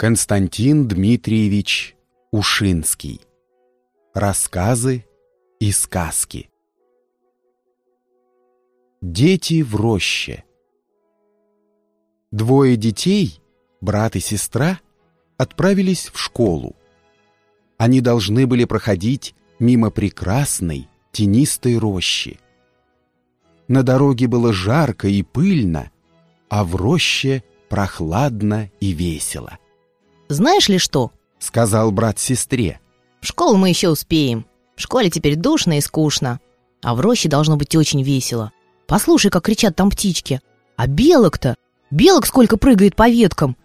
Константин Дмитриевич Ушинский. Рассказы и сказки. Дети в роще. Двое детей, брат и сестра, отправились в школу. Они должны были проходить мимо прекрасной тенистой рощи. На дороге было жарко и пыльно, а в роще прохладно и весело. Знаешь ли что? Сказал брат сестре. В школу мы еще успеем. В школе теперь душно и скучно. А в роще должно быть очень весело. Послушай, как кричат там птички. А белок-то? Белок сколько прыгает по веткам.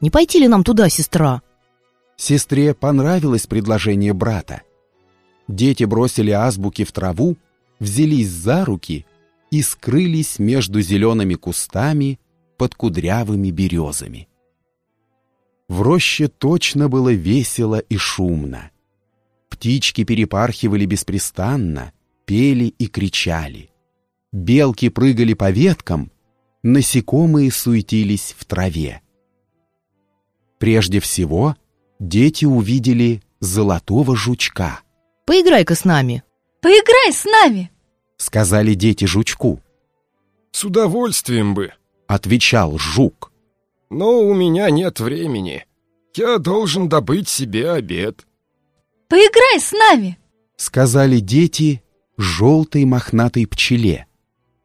Не пойти ли нам туда, сестра? Сестре понравилось предложение брата. Дети бросили азбуки в траву, взялись за руки и скрылись между зелеными кустами под кудрявыми березами. В роще точно было весело и шумно. Птички перепархивали беспрестанно, пели и кричали. Белки прыгали по веткам, насекомые суетились в траве. Прежде всего, дети увидели золотого жучка. Поиграй-ка с нами. Поиграй с нами, сказали дети жучку. С удовольствием бы, отвечал жук. Но у меня нет времени. Я должен добыть себе обед. Поиграй с нами, сказали дети желтой мохнатой пчеле.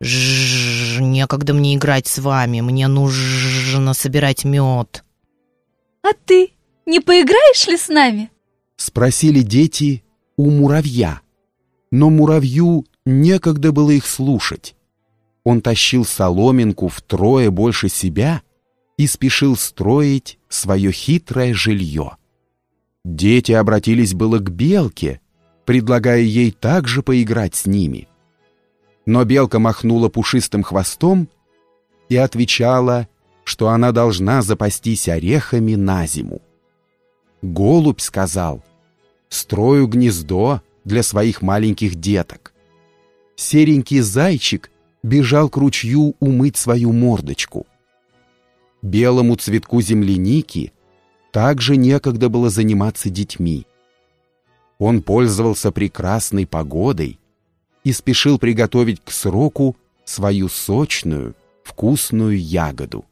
Жжж, некогда мне играть с вами, мне нужно собирать мед. А ты не поиграешь ли с нами? Спросили дети у муравья. Но муравью некогда было их слушать. Он тащил соломинку втрое больше себя и спешил строить свое хитрое жилье. Дети обратились было к белке, предлагая ей также поиграть с ними. Но белка махнула пушистым хвостом и отвечала, что она должна запастись орехами на зиму. Голубь сказал, «Строю гнездо для своих маленьких деток». Серенький зайчик бежал к ручью умыть свою мордочку – белому цветку земляники также некогда было заниматься детьми. Он пользовался прекрасной погодой и спешил приготовить к сроку свою сочную, вкусную ягоду.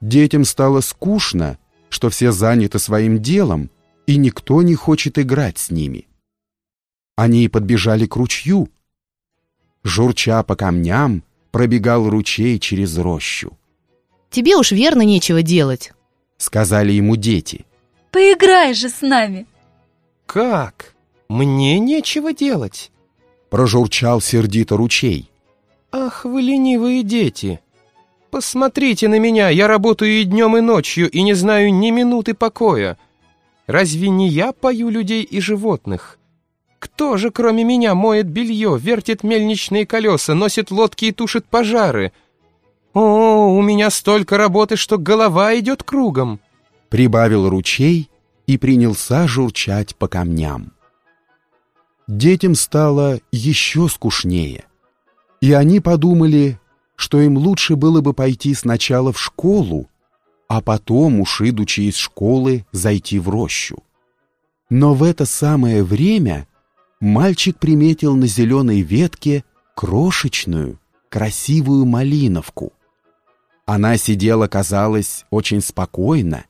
Детям стало скучно, что все заняты своим делом, и никто не хочет играть с ними. Они подбежали к ручью. Журча по камням, пробегал ручей через рощу. Тебе уж верно нечего делать, сказали ему дети. Поиграй же с нами. Как? Мне нечего делать? Прожурчал сердито ручей. Ах, вы ленивые дети! Посмотрите на меня, я работаю и днем, и ночью, и не знаю ни минуты покоя. Разве не я пою людей и животных? Кто же, кроме меня, моет белье, вертит мельничные колеса, носит лодки и тушит пожары — «О, у меня столько работы, что голова идет кругом!» Прибавил ручей и принялся журчать по камням. Детям стало еще скучнее, и они подумали, что им лучше было бы пойти сначала в школу, а потом, уж идучи из школы, зайти в рощу. Но в это самое время мальчик приметил на зеленой ветке крошечную, красивую малиновку — она сидела, казалось, очень спокойно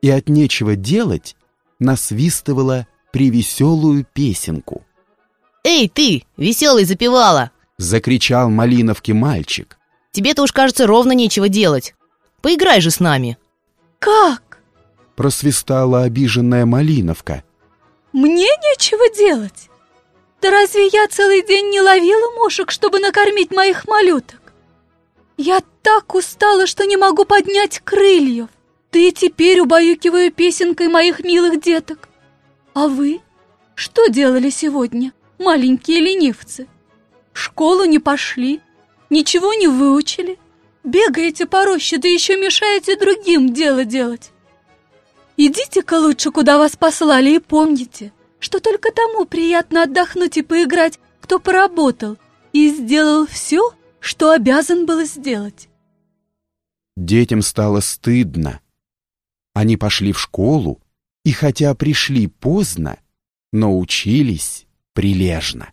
и от нечего делать насвистывала привеселую песенку. «Эй, ты, веселый запевала!» — закричал Малиновки мальчик. «Тебе-то уж, кажется, ровно нечего делать. Поиграй же с нами!» «Как?» — просвистала обиженная Малиновка. «Мне нечего делать? Да разве я целый день не ловила мушек, чтобы накормить моих малюток? Я так устала, что не могу поднять крыльев. Ты теперь убаюкиваю песенкой моих милых деток. А вы? Что делали сегодня, маленькие ленивцы? В школу не пошли, ничего не выучили. Бегаете по роще, да еще мешаете другим дело делать. Идите-ка лучше, куда вас послали, и помните, что только тому приятно отдохнуть и поиграть, кто поработал и сделал все, что обязан был сделать. Детям стало стыдно. Они пошли в школу, и хотя пришли поздно, но учились прилежно.